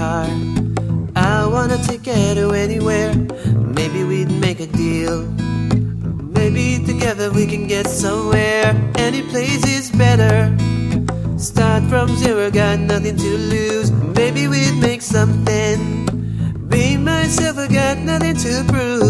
car. I wanna take it to anywhere. Maybe we'd make a deal. Maybe together we can get somewhere. Any place is better. Start from zero, got nothing to lose. Maybe we'd make something. Be myself, I got nothing to prove.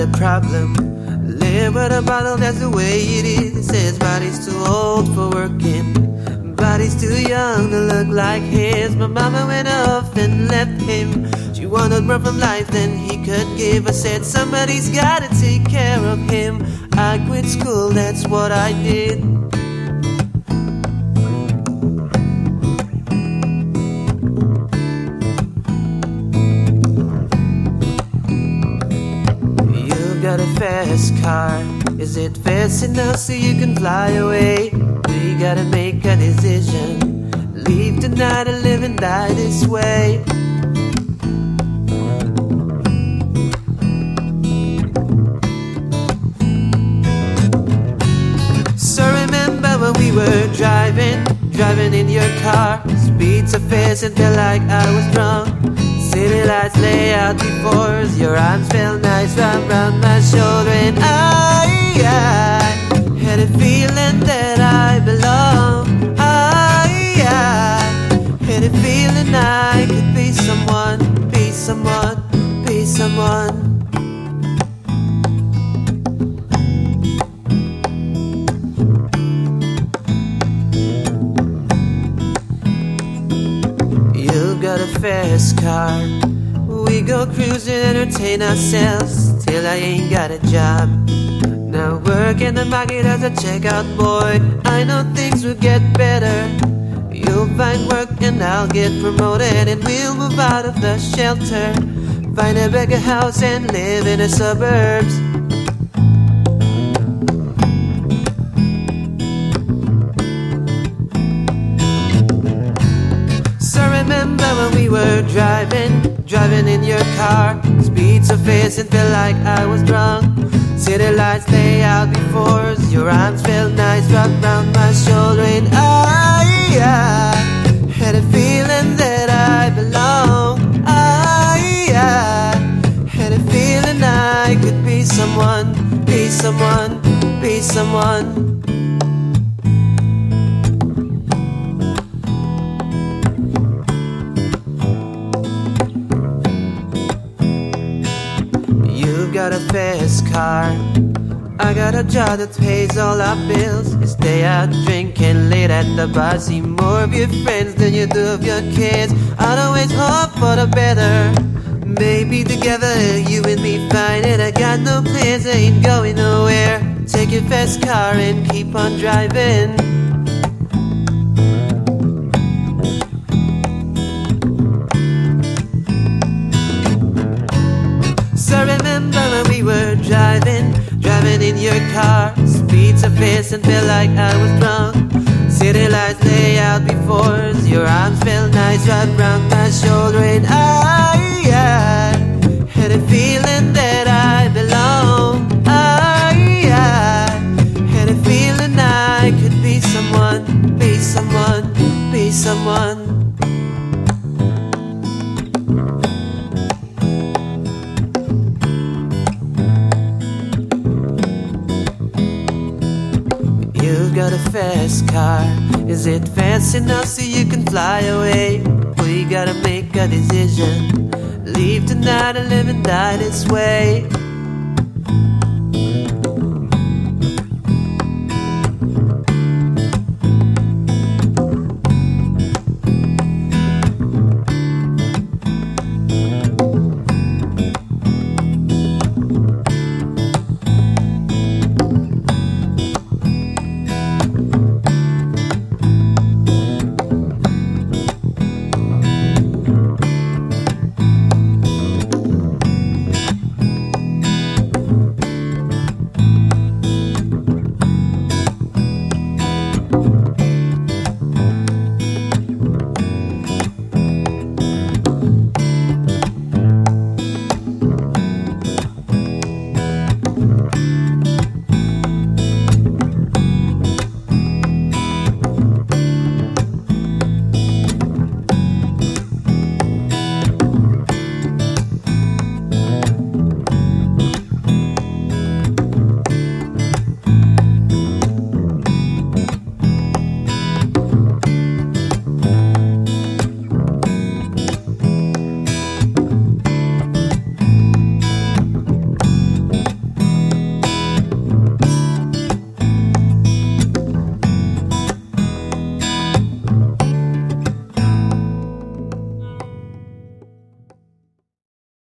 A problem. Live with a bottle, that's the way it is. It Says body's too old for working. Body's too young to look like his. My mama went off and left him. She wanted more from life than he could give. I said, somebody's gotta take care of him. I quit school, that's what I did. Fast car. Is it fast enough so you can fly away? We gotta make a decision. Leave tonight or live and die this way. So remember when we were driving, driving in your car. Speeds so fast and felt like I was drunk. City lights lay out before. Your arms felt nice wrapped around my shoulder, and I, I had a feeling that I belong. I, I had a feeling I could be someone, be someone, be someone. Fast car. We go cruising, entertain ourselves till I ain't got a job. Now work in the market as a checkout boy. I know things will get better. You'll find work and I'll get promoted and we'll move out of the shelter. Find a bigger house and live in the suburbs. Remember when we were driving, driving in your car. Speed so fast and felt like I was drunk. City lights lay out before us. Your arms felt nice wrapped around my shoulder, and I, fast car. I got a job that pays all our bills. You stay out drinking late at the bar. See more of your friends than you do of your kids. I'd always hope for the better. Maybe together you and me find it. I got no plans, I ain't going nowhere. Take your fast car and keep on driving. In your car. Speed so fast and felt like I was drunk. City lights lay out before us. Your arms felt nice wrapped around my shoulder, and I, I had a feeling that I belong. I, I had a feeling I could be someone, be someone, be someone. Got a fast car. Is it fast enough so you can fly away? We gotta make a decision. Leave tonight or live and die this way.